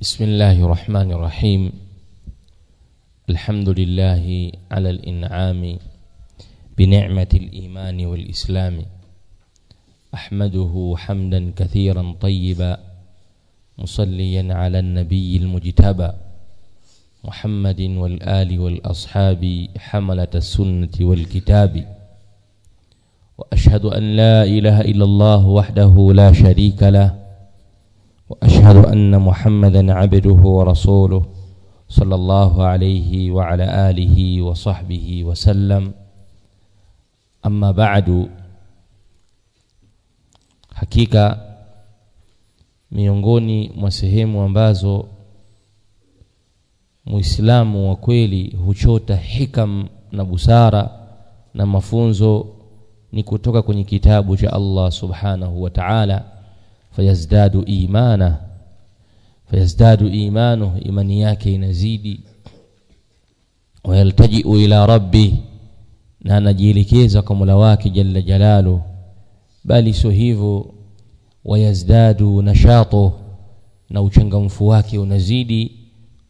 بسم الله الرحمن الرحيم الحمد لله على الإنعام بنعمة الإيمان والإسلام أحمده حمدا كثيرا طيبا مصليا على النبي المجتبى محمد والآل والأصحاب حملة السنة والكتاب وأشهد أن لا إله إلا الله وحده لا شريك له وأشهد أن محمدا عبده ورسوله صلى الله عليه وعلى آله وصحبه وسلم أما بعد wa kweli huchota hikam na busara na mafunzo ni kutoka kwenye kitabu cha Allah subhanahu wa ta'ala fayazdadu imana. Fayazdadu imanu imani yake inazidi. Wayaltajiu ila rabbi na anajielekeza kwa Mola wake jalla jalalu. Bali sio hivyo wayazdadu nashato na uchangamfu wake unazidi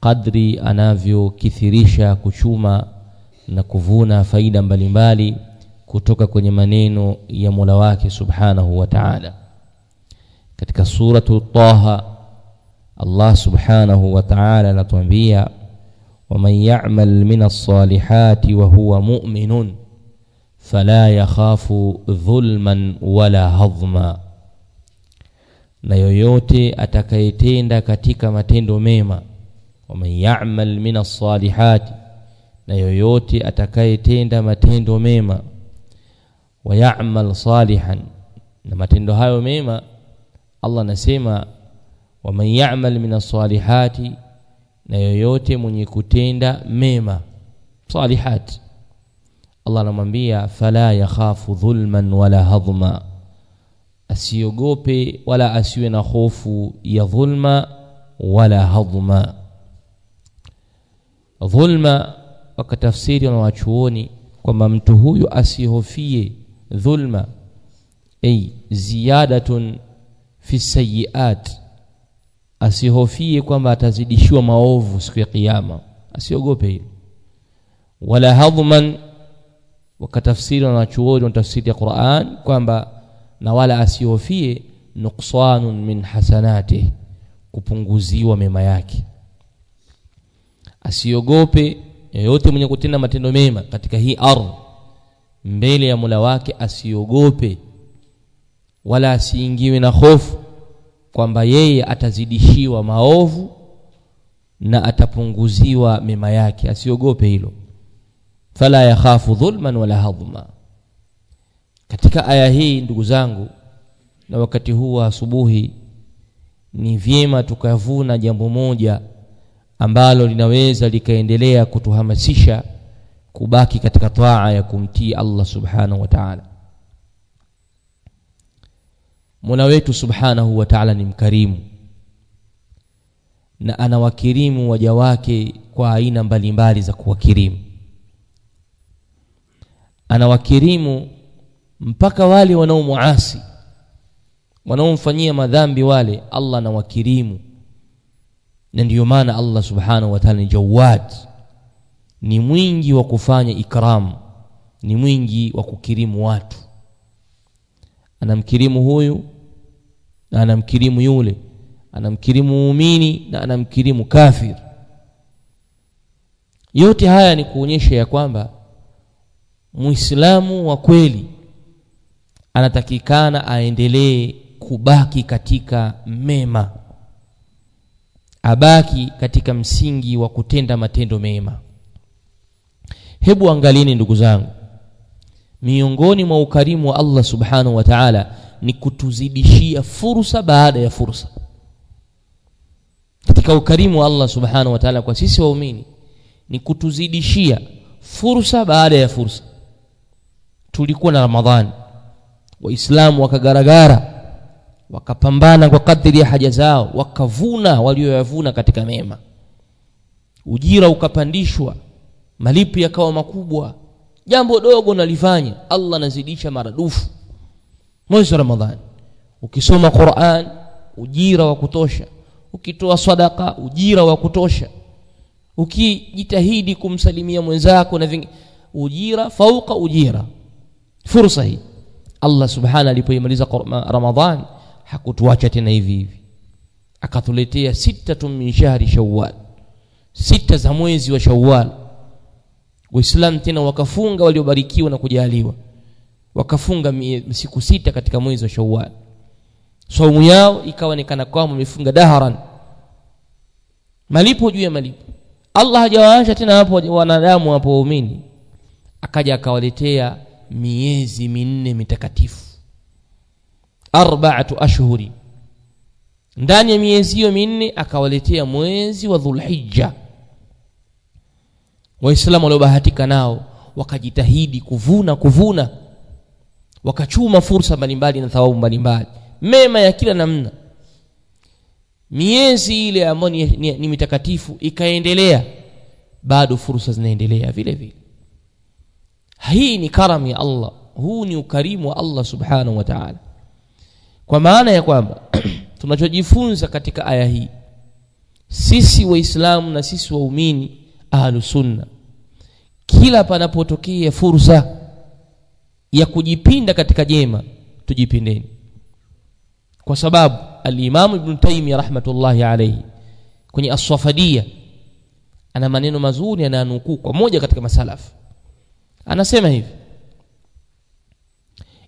kadri anavyokithirisha kuchuma na kuvuna faida mbalimbali kutoka kwenye maneno ya Mola wake subhanahu wa ta'ala katika suratu Taha Allah subhanahu wa ta'ala anatuambia waman ya'mal min as-salihati wa huwa mu'minun fala yakhafu dhulman wala hadhma na yoyote atakayetenda katika matendo mema waman ya'mal min as-salihati na yoyote atakayetenda matendo mema wa ya'mal salihan na matendo hayo mema Allah anasema waman ya'mal min as-salihati na yoyote mwenye kutenda mema salihati Allah anamwambia fala yakhafu dhulman wala hadhma asiogope wala asiwe na hofu ya dhulma wala hadhma dhulma wakatafsiri na wachuoni kwamba mtu huyu asihofie dhulma ay ziyadatun fi sayiat asihofie kwamba atazidishiwa maovu siku ya kiyama. Asiogope hilo. Wala hadhman wakatafsiri na wanachuoni wa tafsiri ya Qur'an kwamba na wala asihofie nuqsanun min hasanati kupunguziwa mema yake. Asiogope yeyote mwenye kutenda matendo mema katika hii ardhi mbele ya Mola wake asiogope wala asiingiwe na hofu kwamba yeye atazidishiwa maovu na atapunguziwa mema yake. Asiogope hilo. Fala yakhafu dhulman wala hadhma. Katika aya hii ndugu zangu na wakati huu wa asubuhi ni vyema tukavuna jambo moja ambalo linaweza likaendelea kutuhamasisha kubaki katika taa ya kumtii Allah subhanahu wa ta'ala Mola wetu subhanahu wa ta'ala ni mkarimu na anawakirimu waja wake kwa aina mbalimbali za kuwakirimu. Anawakirimu mpaka wale wanaomuasi wanaomfanyia madhambi wale Allah anawakirimu. Na ndiyo maana Allah subhanahu wa ta'ala ni jawad ni mwingi wa kufanya ikram ni mwingi wa kukirimu watu. Anamkirimu huyu na anamkirimu yule anamkirimu muumini na anamkirimu kafir. Yote haya ni kuonyesha ya kwamba muislamu wa kweli anatakikana aendelee kubaki katika mema abaki katika msingi wa kutenda matendo mema. Hebu angalieni ndugu zangu miongoni mwa ukarimu wa Allah subhanahu wa ta'ala ni kutuzidishia fursa baada ya fursa. Katika ukarimu wa Allah subhanahu wa ta'ala kwa sisi waumini ni kutuzidishia fursa baada ya fursa. Tulikuwa na ramadhani waislamu wakagaragara wakapambana kwa kadri ya haja zao wakavuna walioyavuna katika mema. Ujira ukapandishwa malipo yakawa makubwa jambo dogo nalifanya Allah anazidisha maradufu mwezi wa ramadhani. Ukisoma Qur'an ujira wa kutosha. Ukitoa sadaka ujira wa kutosha. Ukijitahidi kumsalimia mwenzako na vingi ujira fauka ujira. Fursa hii. Allah subhana alipoimaliza Ramadhan hakutuacha tena hivi hivi. Akatuletea sita min shahri shawwal. Sita za mwezi wa shawwal. Waislamu tena wakafunga waliobarikiwa na kujaliwa wakafunga siku sita katika mwezi wa shawwal. Saumu yao ikawa ni kana wamefunga daharan malipo juu ya malipo. Allah hajawaacha tena hapo wanadamu hapo waumini. Akaja akawaletea miezi minne mitakatifu. Arba'atu ashhuri. Ndani ya miezi hiyo minne akawaletea mwezi wa dhulhijja. Waislamu waliobahatika nao wakajitahidi kuvuna kuvuna wakachuma fursa mbalimbali na thawabu mbalimbali. Mema ya kila namna. Miezi ile ambayo ni, ni, ni mitakatifu ikaendelea bado fursa zinaendelea vile vile. Hii ni karamu ya Allah. Huu ni ukarimu wa Allah subhanahu wa ta'ala. Kwa maana ya kwamba tunachojifunza katika aya hii sisi waislamu na sisi waumini ahlusunna kila panapotokea fursa ya kujipinda katika jema tujipindeni. Kwa sababu alimamu ibn taymiya rahmatullahi alayhi kwenye as-safadia ana maneno mazuri anayanukuu kwa moja katika masalafu anasema hivi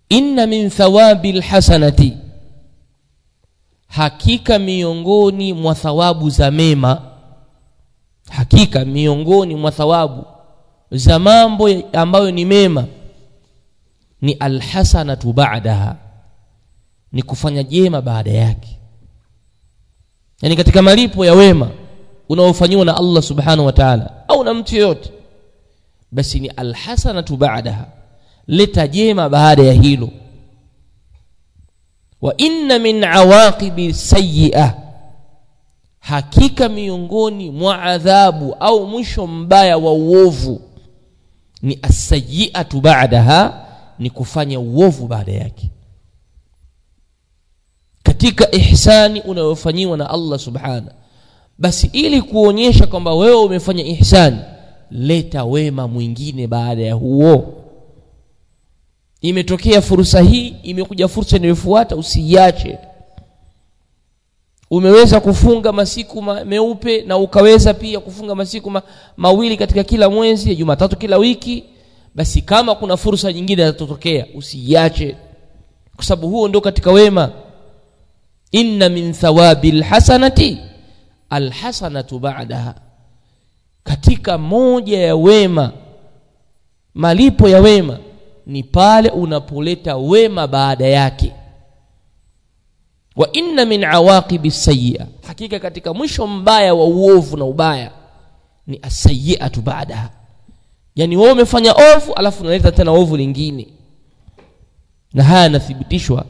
inna min thawabi alhasanati hakika miongoni mwa thawabu za mema hakika miongoni mwa thawabu za mambo ambayo ni mema ni alhasanatu ba'daha ni kufanya jema baada yake. Yani katika malipo ya wema unaofanyiwa na Allah subhanahu wa ta'ala au na mtu yoyote basi ni alhasanatu ba'daha leta jema baada ya hilo. Wa inna min awaqibi sayyi'ah hakika miongoni mwa adhabu au mwisho mbaya wa uovu ni asayiatu ba'daha ni kufanya uovu baada yake. Katika ihsani unayofanyiwa na Allah subhana basi ili kuonyesha kwamba wewe umefanya ihsani leta wema mwingine baada ya huo. Imetokea fursa hii imekuja fursa inayofuata usiiache. Umeweza kufunga masiku ma, meupe na ukaweza pia kufunga masiku ma, mawili katika kila mwezi Jumatatu kila wiki basi kama kuna fursa nyingine zitatokea usiiache. Kwa sababu huo ndio katika wema. Inna min thawabil hasanati alhasanatu ba'daha. Katika moja ya wema malipo ya wema ni pale unapoleta wema baada yake. Wa inna min awaqibi sayyi'a hakika katika mwisho mbaya wa uovu na ubaya ni asayiatu baadaha yani wewe umefanya ovu alafu unaleta tena ovu lingine na haya yanathibitishwa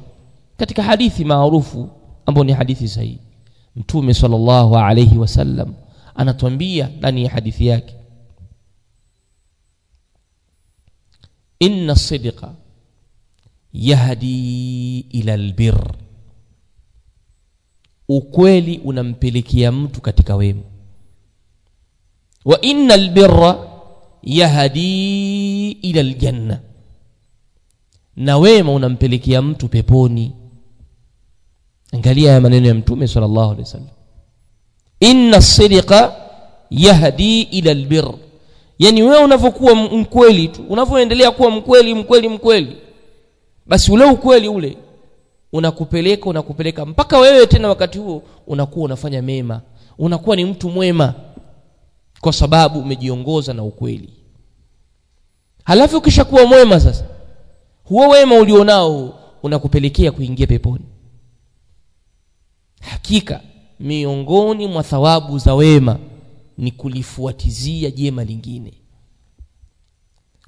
katika hadithi maarufu ambayo ni hadithi sahihi mtume sallallahu alayhi wasallam anatuambia ndani ya hadithi yake inna sidqa yahdi ila albir ukweli unampelekea mtu katika wema wa inna albirra yahdi ila aljanna. Na wema unampelekea mtu peponi. Angalia haya maneno ya mtume sallallahu alaihi wasallam. Inna sidqa yahdi ila albir. Yani wewe unavyokuwa mkweli tu unavyoendelea kuwa mkweli mkweli mkweli basi ule ukweli ule unakupeleka unakupeleka. Mpaka wewe tena wakati huo unakuwa unafanya mema. Unakuwa ni mtu mwema kwa sababu umejiongoza na ukweli. Halafu ukishakuwa mwema sasa huo wema ulionao unakupelekea kuingia peponi. Hakika miongoni mwa thawabu za wema ni kulifuatizia jema lingine.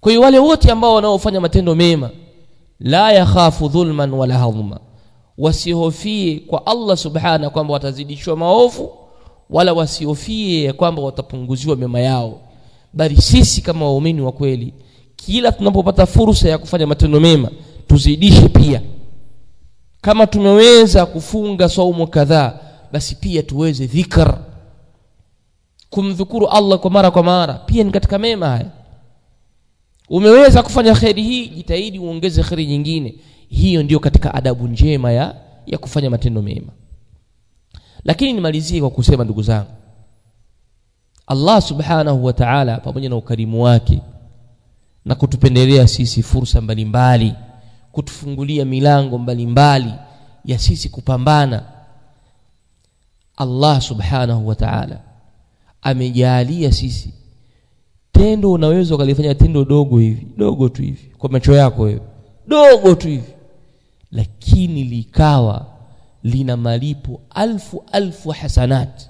Kwa hiyo wale wote ambao wanaofanya matendo mema la yakhafu dhulman wala hadhma wasihofie kwa Allah subhana kwamba watazidishiwa maovu wala wasihofie kwamba watapunguziwa mema yao. Bali sisi kama waumini wa kweli kila tunapopata fursa ya kufanya matendo mema tuzidishe pia. Kama tumeweza kufunga saumu kadhaa basi pia tuweze dhikr. Kumdhukuru Allah kwa mara kwa mara pia ni katika mema haya. Umeweza kufanya kheri hii jitahidi uongeze kheri nyingine. Hiyo ndio katika adabu njema ya ya kufanya matendo mema lakini nimalizie kwa kusema ndugu zangu Allah subhanahu wa ta'ala pamoja na ukarimu wake na kutupendelea sisi fursa mbalimbali kutufungulia milango mbalimbali ya sisi kupambana Allah subhanahu wa ta'ala amejalia sisi. Tendo unaweza ukalifanya tendo dogo hivi dogo tu hivi kwa macho yako wewe dogo tu hivi lakini likawa lina malipo alfu alfu hasanat.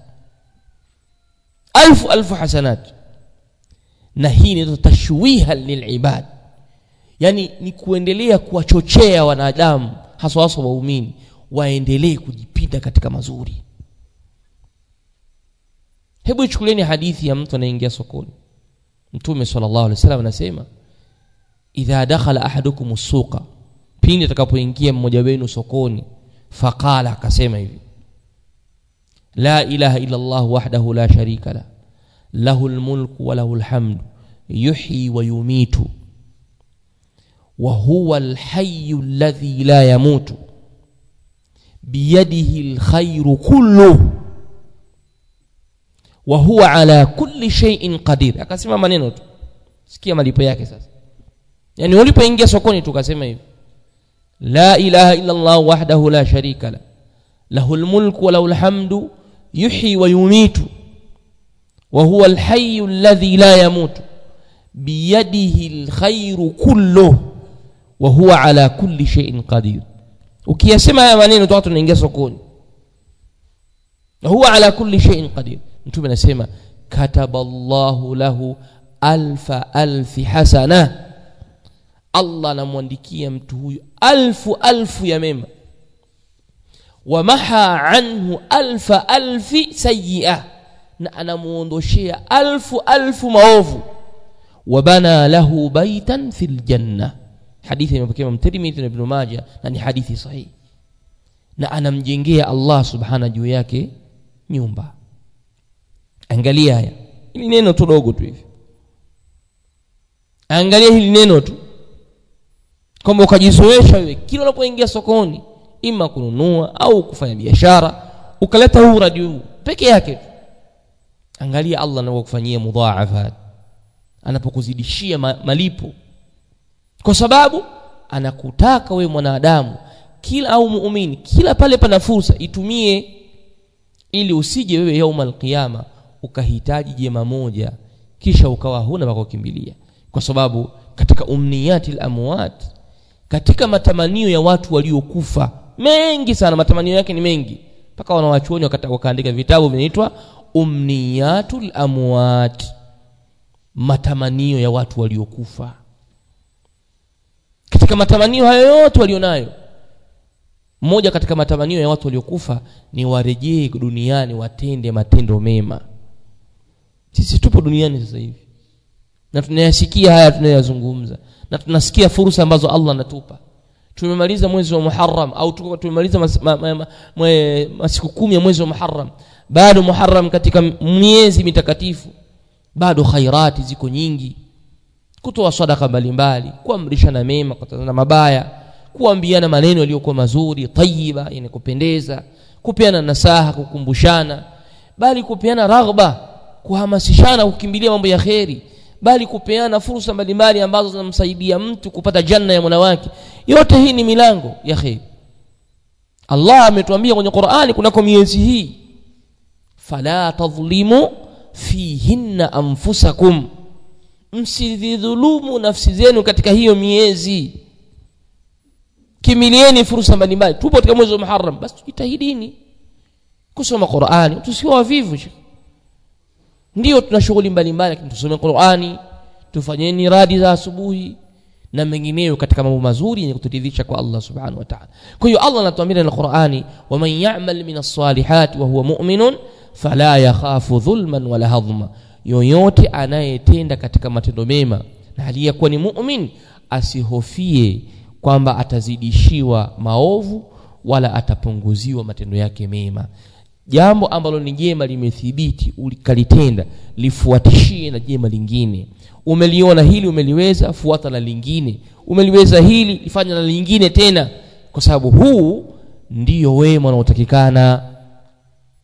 Alfu alfu hasanat. Na hii ni tashwiha lilibad. Yani ni kuendelea kuwachochea wanadamu haswa haswa waumini waendelee kujipinda katika mazuri. Hebu ichukulieni hadithi ya mtu anaingia sokoni. Mtume sallallahu alaihi wasallam anasema idha dakhala ahadukum suqa. Pindi atakapoingia mmoja wenu sokoni faqala akasema hivi la ilaha illa allah wahdahu la sharika la lahu almulku wa lahu alhamdu yuhyi wa yumitu wa huwa alhayyu alladhi la yamutu biyadihi alkhayru kulluhu wa huwa ala kulli shay'in qadir. Akasema maneno tu. Sikia malipo yake sasa. Yani ulipoingia sokoni tukasema hivi la ilaha illa allah wahdahu la sharika la lahu almulku wa lahu alhamdu yuhyi wa yumitu wa huwa alhayyu alladhi la yamutu biyadihi alkhayru kulluhu wa huwa ala kulli shay'in qadir ukiyasema haya maneno tu watu wanaingia sokoni huwa ala kulli shay'in qadir mtume anasema kataballahu lahu alfa alfi hasana allah anamwandikia mtu huyu alfu alfu ya mema. Wamaha anhu alfa alfi sayia na anamuondoshea alfu alfu maovu. Wabana lahu baitan fi ljanna hadithi imepokea mtirmidhi na ibn majah na ni hadithi sahihi. Na anamjengea allah subhana juu yake nyumba. Angalia haya. Hili neno tu dogo tu hivi. Angalia hili neno tu kwamba ukajizoesha wewe kila unapoingia sokoni ima kununua au kufanya biashara ukaleta huu uradi huu peke yake angalia allah anapokufanyia mudhaafat. Anapokuzidishia ma, malipo. Kwa sababu anakutaka wewe mwanadamu kila au muumini kila pale pana fursa itumie ili usije wewe yauma alqiyama ukahitaji jema moja kisha ukawa huna pa kukimbilia. Kwa sababu katika umniyati lamwat katika matamanio ya watu waliokufa. Mengi sana matamanio yake ni mengi. Mpaka wanawachuoni wakaandika vitabu vinaitwa umniyatu lamwat matamanio ya watu waliokufa. Katika matamanio hayo yote walionayo mmoja katika matamanio ya watu waliokufa ni warejee duniani watende matendo mema. Sisi tupo duniani sasa hivi. Na tunayasikia haya tunayazungumza na tunasikia fursa ambazo allah anatupa. Tumemaliza mwezi wa muharam au tumemaliza masiku ma, ma, ma, kumi ya mwezi wa muharam bado muharam katika miezi mitakatifu bado khairati ziko nyingi. Kutoa sadaka mbalimbali kuamrishana mema kukatazana mabaya kuambiana maneno yaliyokuwa mazuri tayiba yenye kupendeza kupeana nasaha kukumbushana bali kupeana raghba kuhamasishana kukimbilia mambo ya kheri bali kupeana fursa mbalimbali ambazo zinamsaidia mtu kupata janna ya mwana wake. Yote hii ni milango ya kheri. Allah ametuambia kwenye qurani kunako miezi hii fala tadhlimu fihinna anfusakum. Msidhulumu nafsi zenu katika hiyo miezi. Kimilieni fursa mbalimbali. Tupo katika mwezi wa muharam basi tujitahidini. Kusoma qurani. Tusiwa wavivu ndio tuna shughuli mbalimbali lakini tusome qurani tufanyeni radi za asubuhi na mengineyo katika mambo mazuri yenye kuturidhisha kwa allah subhanahu wa taala. Kwa hiyo allah anatuambia na qurani waman yamal min alsalihati wahuwa muminun fala yakhafu dhulman wala hadhma. Yoyote anayetenda katika matendo mema na aliyekuwa ni mumin asihofie kwamba atazidishiwa maovu wala atapunguziwa matendo yake mema jambo ambalo ni jema limethibiti ulikalitenda lifuatishie na jema lingine. Umeliona hili umeliweza fuata na lingine. Umeliweza hili ifanya na lingine tena. Kwa sababu huu ndiyo wema unaotakikana.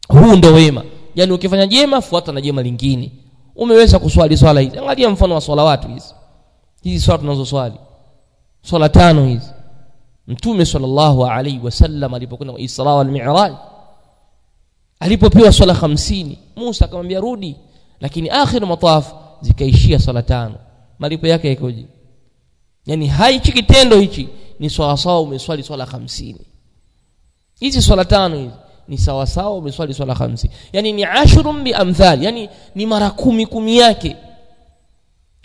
Huu ndo wema. Yani ukifanya jema fuata na jema lingine. Umeweza kuswali swala hizi. Angalia mfano wa swala watu hizi. Hizi swala tunazoswali swala tano hizi. Mtume sallallahu alaihi wasallam alipokwenda isra wal mi'raj alipopewa swala hamsini Musa akamwambia rudi. Lakini akhir mataf zikaishia swala tano. Malipo yake yakoje? Yani haichi kitendo hichi ni sawa sawa umeswali swala hamsini. Hizi swala tano hizi ni sawa sawa umeswali swala hamsini. Yani ni ashrun bi amthal yani ni mara kumi kumi yake.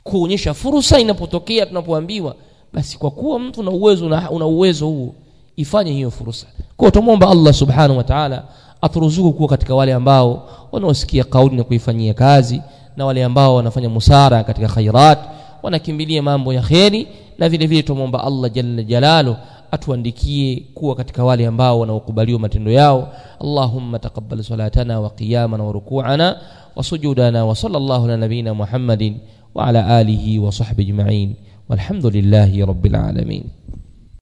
Kuonyesha fursa inapotokea tunapoambiwa basi kwa kuwa mtu una uwezo una uwezo huo ifanye hiyo fursa. Kwa tumomba Allah subhanahu wa ta'ala aturuzuku kuwa katika wale ambao wanaosikia kauli na kuifanyia kazi na wale ambao wanafanya musara katika khairat wanakimbilia mambo ya kheri na vile vile tumomba Allah jalla jalalu atuandikie kuwa katika wale ambao wanaokubaliwa matendo yao Allahumma taqabbal salatana wa qiyamana wa ruku'ana wa sujudana wa sallallahu ala nabiyyina Muhammadin wa ala alihi wa sahbihi ajma'in walhamdulillahi rabbil alamin